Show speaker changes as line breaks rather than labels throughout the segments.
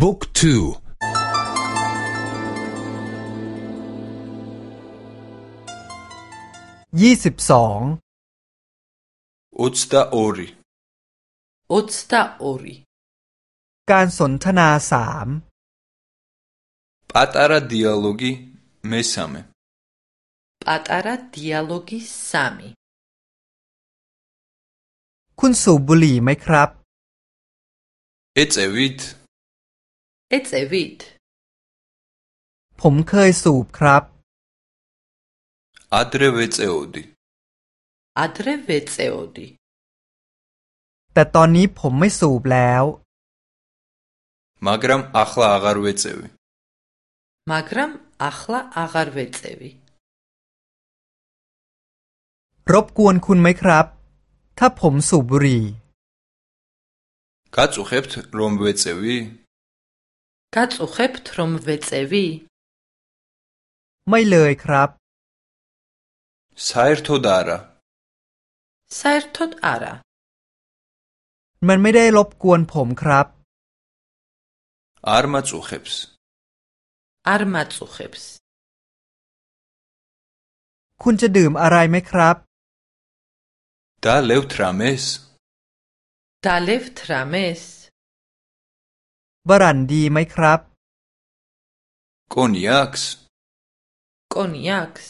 บุ๊กทู
ยี่สิบสอง
อุตตาโอริ
อุตตาโอริ
การสนทนาสาม
ปัตา
ราดิ
อาโลกิเมซาม
ปัตาราดิอาโลกิสามี
คุณสูบบุหรี่ไหมครับ
เอเจวิต ด
ผมเคยสูบครับ
ადრე ვეწეოდი
อาดเรเวเซโอดี
แต่ตอนนี้ผมไม่สูบแล้ว
მაგრამ ახლა აღარ ვეწევი
มากรัมอัคลาอากาเวเซวี
รบกวนคุณไหมครับ ถ้าผมสูบบุหรี่
გაწუხებთ რომ ვეწევი
กัตอุเขบทรมเวเซวี
ไม่เลยครับ
საერთოდ არა
ไซร์ทดอารา
มันไม่ได้รบกวนผมครับ
არ მაწუხებს
อาร์มาตุเขบส์
คุณจะดื่มอะไรไหมครับ
და ლევთ რამეს
ดาเลฟทราเมส
บรันดีไหมครับ
Konjaks Konjaks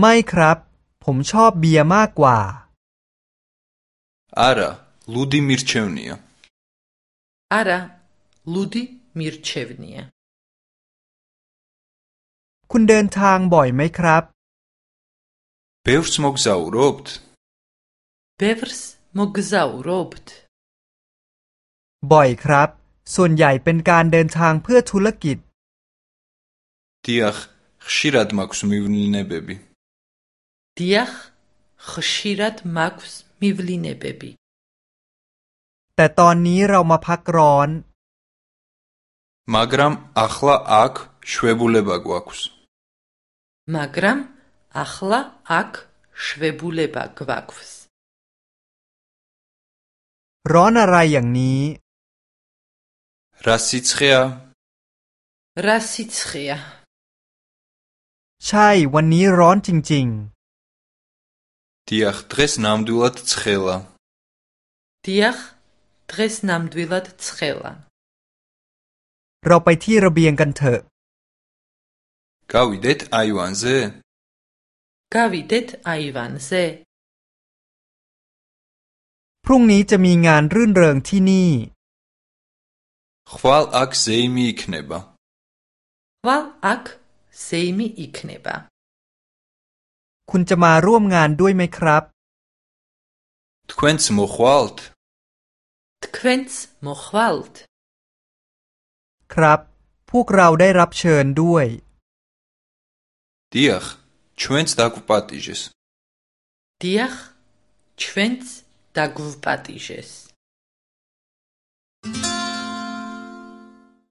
ไม่ครับ ผมชอบเบียร์มากกว่า
Ara ludi mirčevnija Ara ludi mirčevnija
คุณเดินทางบ่อยไหมครับ
Bevrs mogzaurobt Bevrs mogzaurobt บต์
บ่อยครับ ส่วนใหญ่เป็นการเดินทางเพื่อธุรกิจ
დიახ ხშირად მაქვს მივლინებები
ดิยักขชิรัดมาคุสมิวลินเบบี
แต่ตอนนี้เรามาพักร้อน
მაგრამ ახლა აქ შვებულება გვაქვს
มากรัมอัคลาอักชเวบูเลบากวาคุส
ร้อนอะไรอย่างนี้
რა სიცხეა
ราซิตเขีย
ใช่วันนี้ร้อนจริง
დიახ დღეს ნამდვილად ცხელა
ดิยักดรสนามดวิลัดเขลา
ๆ เราไปที่ระเบียงกันเถอะ
გავიდეთ აივანზე
กาวิเดตไอวันเซ
พรุ่งนี้จะมีงานรื่นเริงที่นี่
ხვალ აქ ზეიმი იქნება
วัลอักเซมิอิคเนบา
คุณจะมาร่วมงานด้วยไหมครับ
თქვენც მოხვალთ
ทคเวนส์โมขวัลต์
ครับ พวกเราได้รับเชิญด้วย
დიახ ჩვენც დაგვპატიჟეს
ดิยัก